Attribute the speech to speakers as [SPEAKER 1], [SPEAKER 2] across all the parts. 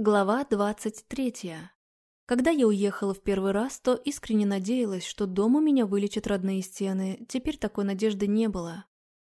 [SPEAKER 1] Глава 23. Когда я уехала в первый раз, то искренне надеялась, что дома меня вылечат родные стены. Теперь такой надежды не было.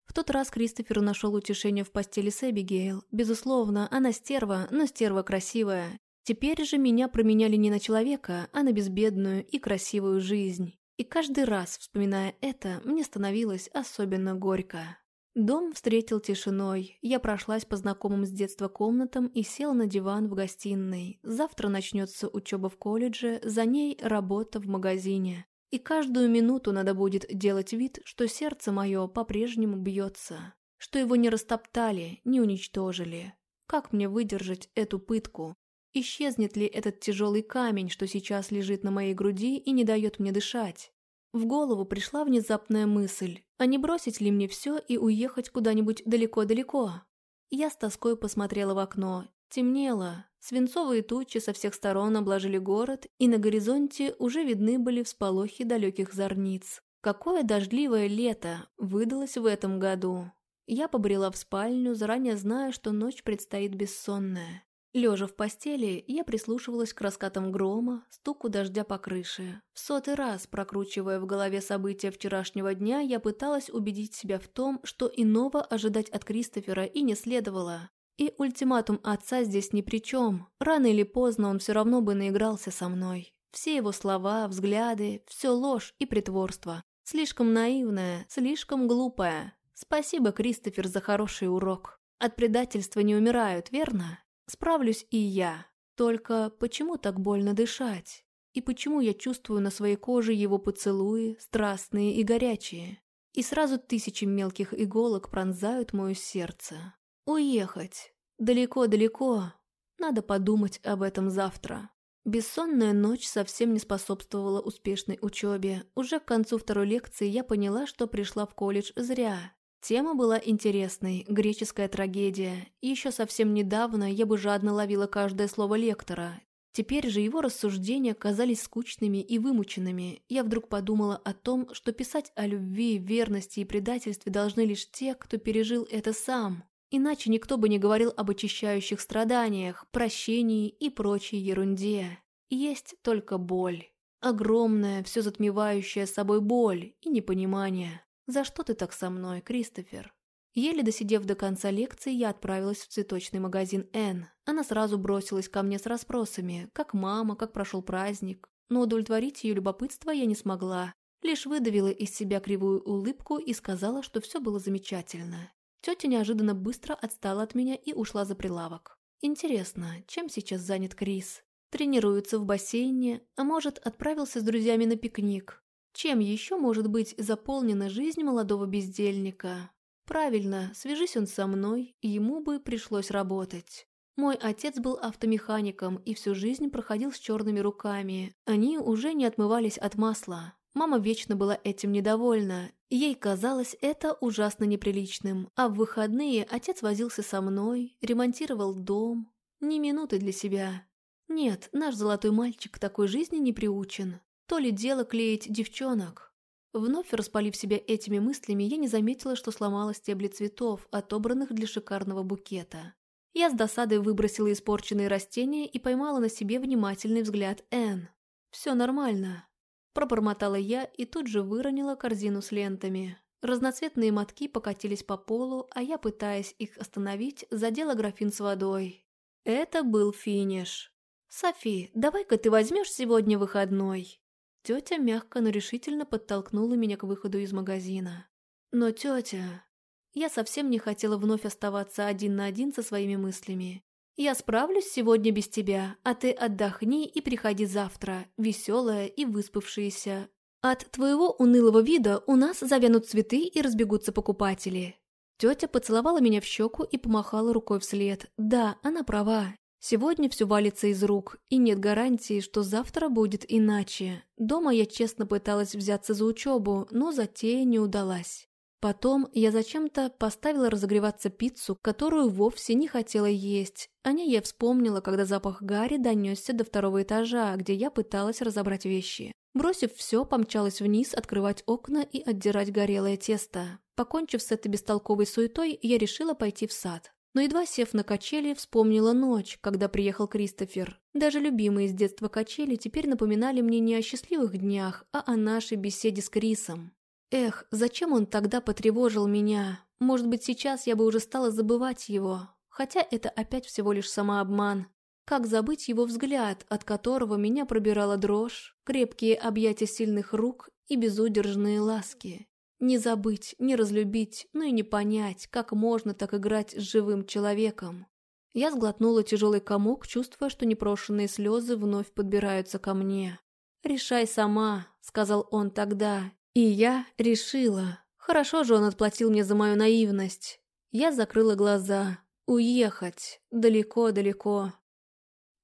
[SPEAKER 1] В тот раз Кристофер нашел утешение в постели с Эбигейл. Безусловно, она стерва, но стерва красивая. Теперь же меня променяли не на человека, а на безбедную и красивую жизнь. И каждый раз, вспоминая это, мне становилось особенно горько. Дом встретил тишиной. Я прошлась по знакомым с детства комнатам и села на диван в гостиной. Завтра начнется учеба в колледже, за ней работа в магазине. И каждую минуту надо будет делать вид, что сердце мое по-прежнему бьется. Что его не растоптали, не уничтожили. Как мне выдержать эту пытку? Исчезнет ли этот тяжелый камень, что сейчас лежит на моей груди и не дает мне дышать? В голову пришла внезапная мысль, а не бросить ли мне все и уехать куда-нибудь далеко-далеко? Я с тоской посмотрела в окно. Темнело, свинцовые тучи со всех сторон обложили город, и на горизонте уже видны были всполохи далеких зорниц. Какое дождливое лето выдалось в этом году. Я побрела в спальню, заранее зная, что ночь предстоит бессонная. Лежа в постели, я прислушивалась к раскатам грома, стуку дождя по крыше. В сотый раз, прокручивая в голове события вчерашнего дня, я пыталась убедить себя в том, что иного ожидать от Кристофера и не следовало. И ультиматум отца здесь ни при чем. Рано или поздно он все равно бы наигрался со мной. Все его слова, взгляды, все ложь и притворство. Слишком наивное, слишком глупое. Спасибо, Кристофер, за хороший урок. От предательства не умирают, верно? Справлюсь и я. Только почему так больно дышать? И почему я чувствую на своей коже его поцелуи, страстные и горячие? И сразу тысячи мелких иголок пронзают мое сердце. Уехать. Далеко-далеко. Надо подумать об этом завтра. Бессонная ночь совсем не способствовала успешной учебе. Уже к концу второй лекции я поняла, что пришла в колледж зря. Тема была интересной, греческая трагедия. И еще совсем недавно я бы жадно ловила каждое слово лектора. Теперь же его рассуждения казались скучными и вымученными. Я вдруг подумала о том, что писать о любви, верности и предательстве должны лишь те, кто пережил это сам. Иначе никто бы не говорил об очищающих страданиях, прощении и прочей ерунде. Есть только боль. Огромная, все затмевающая собой боль и непонимание. «За что ты так со мной, Кристофер?» Еле досидев до конца лекции, я отправилась в цветочный магазин Энн. Она сразу бросилась ко мне с расспросами, как мама, как прошел праздник. Но удовлетворить ее любопытство я не смогла. Лишь выдавила из себя кривую улыбку и сказала, что все было замечательно. Тетя неожиданно быстро отстала от меня и ушла за прилавок. Интересно, чем сейчас занят Крис? Тренируется в бассейне, а может, отправился с друзьями на пикник. Чем еще может быть заполнена жизнь молодого бездельника? Правильно, свяжись он со мной, ему бы пришлось работать. Мой отец был автомехаником и всю жизнь проходил с черными руками. Они уже не отмывались от масла. Мама вечно была этим недовольна. Ей казалось это ужасно неприличным. А в выходные отец возился со мной, ремонтировал дом. Ни минуты для себя. Нет, наш золотой мальчик к такой жизни не приучен. То ли дело клеить девчонок. Вновь распалив себя этими мыслями, я не заметила, что сломала стебли цветов, отобранных для шикарного букета. Я с досадой выбросила испорченные растения и поймала на себе внимательный взгляд Энн. «Все нормально», – пробормотала я и тут же выронила корзину с лентами. Разноцветные мотки покатились по полу, а я, пытаясь их остановить, задела графин с водой. Это был финиш. «Софи, давай-ка ты возьмешь сегодня выходной?» Тетя мягко, но решительно подтолкнула меня к выходу из магазина. Но тетя... Я совсем не хотела вновь оставаться один на один со своими мыслями. Я справлюсь сегодня без тебя, а ты отдохни и приходи завтра, веселая и выспавшаяся. От твоего унылого вида у нас завянут цветы и разбегутся покупатели. Тетя поцеловала меня в щеку и помахала рукой вслед. Да, она права. Сегодня все валится из рук, и нет гарантии, что завтра будет иначе. Дома я честно пыталась взяться за учебу, но затея не удалась. Потом я зачем-то поставила разогреваться пиццу, которую вовсе не хотела есть. О ней я вспомнила, когда запах Гарри донесся до второго этажа, где я пыталась разобрать вещи. Бросив все, помчалась вниз открывать окна и отдирать горелое тесто. Покончив с этой бестолковой суетой, я решила пойти в сад. Но едва сев на качели, вспомнила ночь, когда приехал Кристофер. Даже любимые с детства качели теперь напоминали мне не о счастливых днях, а о нашей беседе с Крисом. Эх, зачем он тогда потревожил меня? Может быть, сейчас я бы уже стала забывать его. Хотя это опять всего лишь самообман. Как забыть его взгляд, от которого меня пробирала дрожь, крепкие объятия сильных рук и безудержные ласки? Не забыть, не разлюбить, но и не понять, как можно так играть с живым человеком. Я сглотнула тяжелый комок, чувствуя, что непрошенные слезы вновь подбираются ко мне. «Решай сама», — сказал он тогда. И я решила. Хорошо же он отплатил мне за мою наивность. Я закрыла глаза. Уехать. Далеко-далеко.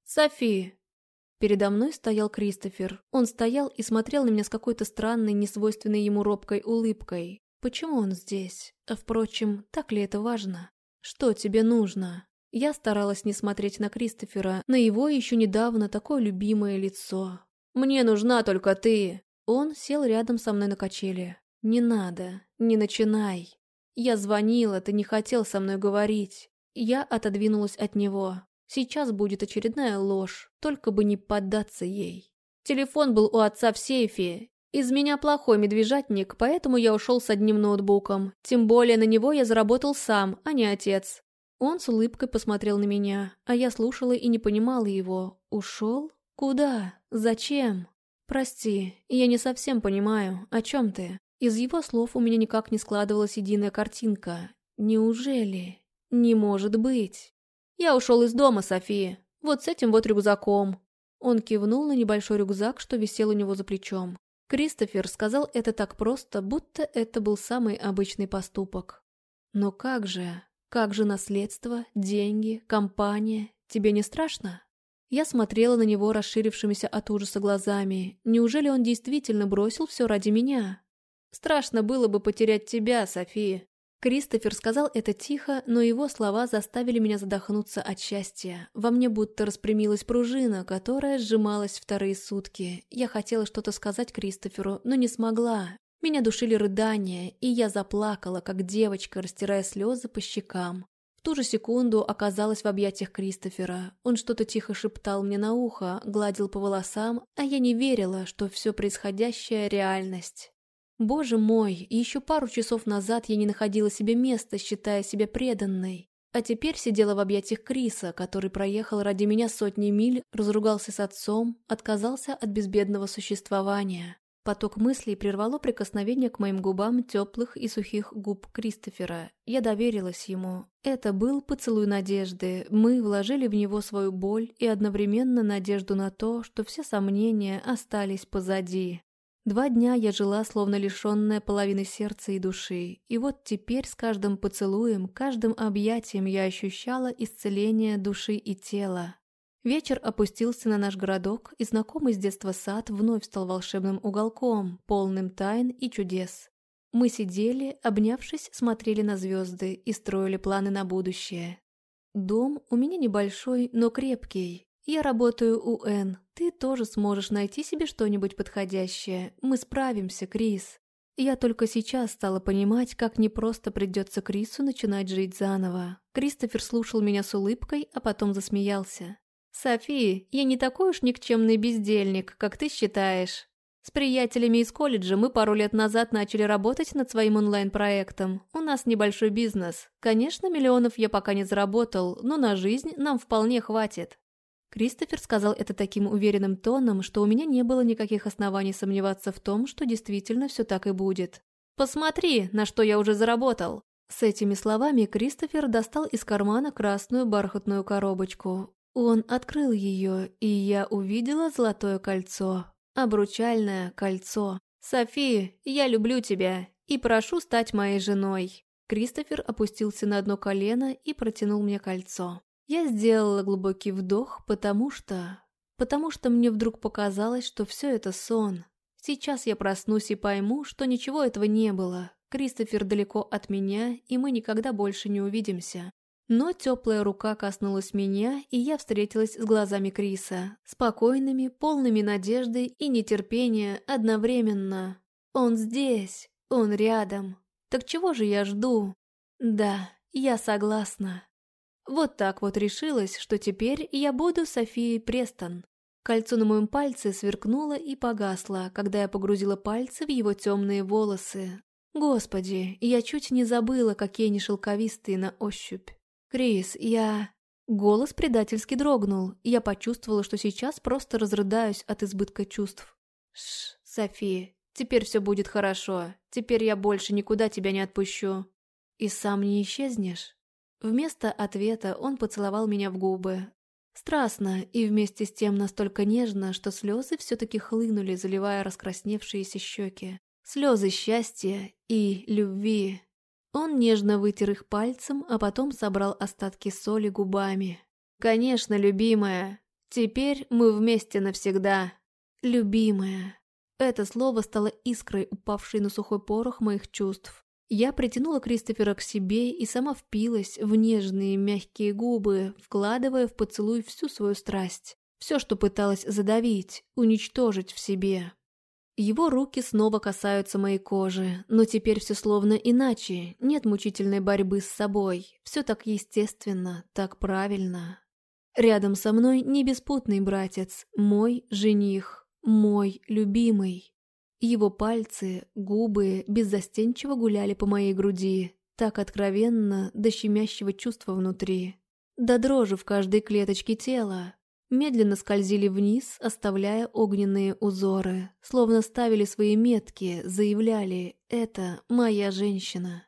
[SPEAKER 1] «Софи!» Передо мной стоял Кристофер. Он стоял и смотрел на меня с какой-то странной, несвойственной ему робкой улыбкой. Почему он здесь? А впрочем, так ли это важно? Что тебе нужно? Я старалась не смотреть на Кристофера, на его еще недавно такое любимое лицо. «Мне нужна только ты!» Он сел рядом со мной на качели. «Не надо, не начинай. Я звонила, ты не хотел со мной говорить». Я отодвинулась от него. Сейчас будет очередная ложь, только бы не поддаться ей. Телефон был у отца в сейфе. Из меня плохой медвежатник, поэтому я ушел с одним ноутбуком. Тем более на него я заработал сам, а не отец. Он с улыбкой посмотрел на меня, а я слушала и не понимала его. Ушел? Куда? Зачем? Прости, я не совсем понимаю, о чем ты. Из его слов у меня никак не складывалась единая картинка. Неужели? Не может быть. «Я ушел из дома, София. Вот с этим вот рюкзаком». Он кивнул на небольшой рюкзак, что висел у него за плечом. Кристофер сказал это так просто, будто это был самый обычный поступок. «Но как же? Как же наследство, деньги, компания? Тебе не страшно?» Я смотрела на него расширившимися от ужаса глазами. Неужели он действительно бросил все ради меня? «Страшно было бы потерять тебя, София. Кристофер сказал это тихо, но его слова заставили меня задохнуться от счастья. Во мне будто распрямилась пружина, которая сжималась вторые сутки. Я хотела что-то сказать Кристоферу, но не смогла. Меня душили рыдания, и я заплакала, как девочка, растирая слезы по щекам. В ту же секунду оказалась в объятиях Кристофера. Он что-то тихо шептал мне на ухо, гладил по волосам, а я не верила, что все происходящее – реальность. Боже мой, еще пару часов назад я не находила себе места, считая себя преданной. А теперь сидела в объятиях Криса, который проехал ради меня сотни миль, разругался с отцом, отказался от безбедного существования. Поток мыслей прервало прикосновение к моим губам теплых и сухих губ Кристофера. Я доверилась ему. Это был поцелуй надежды. Мы вложили в него свою боль и одновременно надежду на то, что все сомнения остались позади. Два дня я жила, словно лишенная половины сердца и души, и вот теперь с каждым поцелуем, каждым объятием я ощущала исцеление души и тела. Вечер опустился на наш городок, и знакомый с детства сад вновь стал волшебным уголком, полным тайн и чудес. Мы сидели, обнявшись, смотрели на звезды и строили планы на будущее. Дом у меня небольшой, но крепкий, я работаю у Н. Ты тоже сможешь найти себе что-нибудь подходящее. Мы справимся, Крис. Я только сейчас стала понимать, как непросто придется Крису начинать жить заново. Кристофер слушал меня с улыбкой, а потом засмеялся. «Софи, я не такой уж никчемный бездельник, как ты считаешь. С приятелями из колледжа мы пару лет назад начали работать над своим онлайн-проектом. У нас небольшой бизнес. Конечно, миллионов я пока не заработал, но на жизнь нам вполне хватит. Кристофер сказал это таким уверенным тоном, что у меня не было никаких оснований сомневаться в том, что действительно все так и будет. «Посмотри, на что я уже заработал!» С этими словами Кристофер достал из кармана красную бархатную коробочку. Он открыл ее, и я увидела золотое кольцо. Обручальное кольцо. «Софи, я люблю тебя и прошу стать моей женой». Кристофер опустился на одно колено и протянул мне кольцо. Я сделала глубокий вдох, потому что... Потому что мне вдруг показалось, что все это сон. Сейчас я проснусь и пойму, что ничего этого не было. Кристофер далеко от меня, и мы никогда больше не увидимся. Но теплая рука коснулась меня, и я встретилась с глазами Криса. Спокойными, полными надежды и нетерпения одновременно. Он здесь, он рядом. Так чего же я жду? Да, я согласна. Вот так вот решилась, что теперь я буду Софией Престон. Кольцо на моем пальце сверкнуло и погасло, когда я погрузила пальцы в его темные волосы. Господи, я чуть не забыла, какие они шелковистые на ощупь. Крис, я... Голос предательски дрогнул, и я почувствовала, что сейчас просто разрыдаюсь от избытка чувств. Шш, София, теперь все будет хорошо. Теперь я больше никуда тебя не отпущу. И сам не исчезнешь? Вместо ответа он поцеловал меня в губы. Страстно и вместе с тем настолько нежно, что слезы все-таки хлынули, заливая раскрасневшиеся щеки. Слезы счастья и любви. Он нежно вытер их пальцем, а потом собрал остатки соли губами. «Конечно, любимая. Теперь мы вместе навсегда. Любимая». Это слово стало искрой, упавшей на сухой порох моих чувств. Я притянула Кристофера к себе и сама впилась в нежные мягкие губы, вкладывая в поцелуй всю свою страсть. Все, что пыталась задавить, уничтожить в себе. Его руки снова касаются моей кожи, но теперь все словно иначе, нет мучительной борьбы с собой, все так естественно, так правильно. Рядом со мной не беспутный братец, мой жених, мой любимый. Его пальцы, губы беззастенчиво гуляли по моей груди, так откровенно, до щемящего чувства внутри. До дрожи в каждой клеточке тела. Медленно скользили вниз, оставляя огненные узоры, словно ставили свои метки, заявляли «это моя женщина».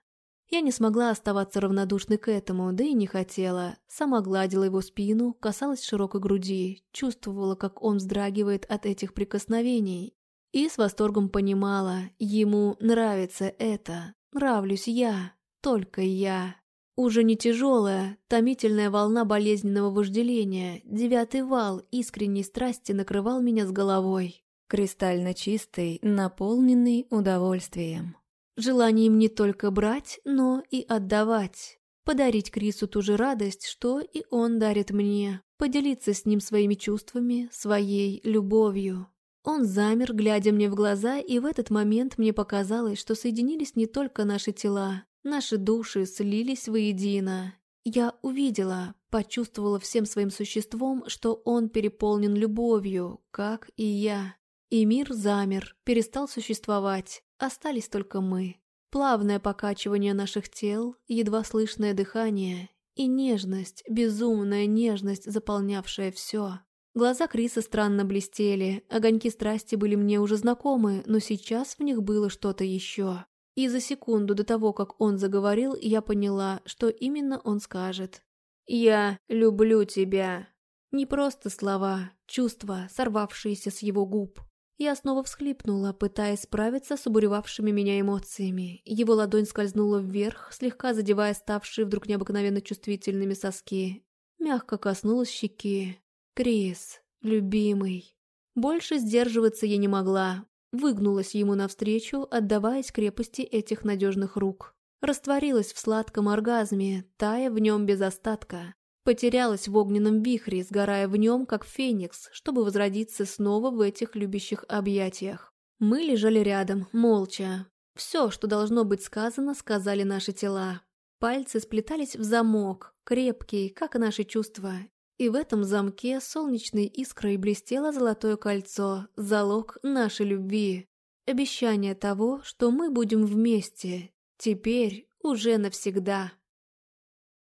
[SPEAKER 1] Я не смогла оставаться равнодушной к этому, да и не хотела. Сама гладила его спину, касалась широкой груди, чувствовала, как он вздрагивает от этих прикосновений, и с восторгом понимала, ему нравится это, нравлюсь я, только я. Уже не тяжелая, томительная волна болезненного вожделения, девятый вал искренней страсти накрывал меня с головой. Кристально чистый, наполненный удовольствием. Желанием не только брать, но и отдавать. Подарить Крису ту же радость, что и он дарит мне. Поделиться с ним своими чувствами, своей любовью. Он замер, глядя мне в глаза, и в этот момент мне показалось, что соединились не только наши тела, наши души слились воедино. Я увидела, почувствовала всем своим существом, что он переполнен любовью, как и я. И мир замер, перестал существовать, остались только мы. Плавное покачивание наших тел, едва слышное дыхание и нежность, безумная нежность, заполнявшая все. Глаза Криса странно блестели, огоньки страсти были мне уже знакомы, но сейчас в них было что-то еще. И за секунду до того, как он заговорил, я поняла, что именно он скажет. «Я люблю тебя». Не просто слова, чувства, сорвавшиеся с его губ. Я снова всхлипнула, пытаясь справиться с обуревавшими меня эмоциями. Его ладонь скользнула вверх, слегка задевая ставшие вдруг необыкновенно чувствительными соски. Мягко коснулась щеки. Крис, любимый. Больше сдерживаться я не могла. Выгнулась ему навстречу, отдаваясь крепости этих надежных рук. Растворилась в сладком оргазме, тая в нем без остатка. Потерялась в огненном вихре, сгорая в нем, как феникс, чтобы возродиться снова в этих любящих объятиях. Мы лежали рядом, молча. Все, что должно быть сказано, сказали наши тела. Пальцы сплетались в замок, крепкий, как наши чувства, и в этом замке солнечной искрой блестело золотое кольцо, залог нашей любви. Обещание того, что мы будем вместе. Теперь уже навсегда.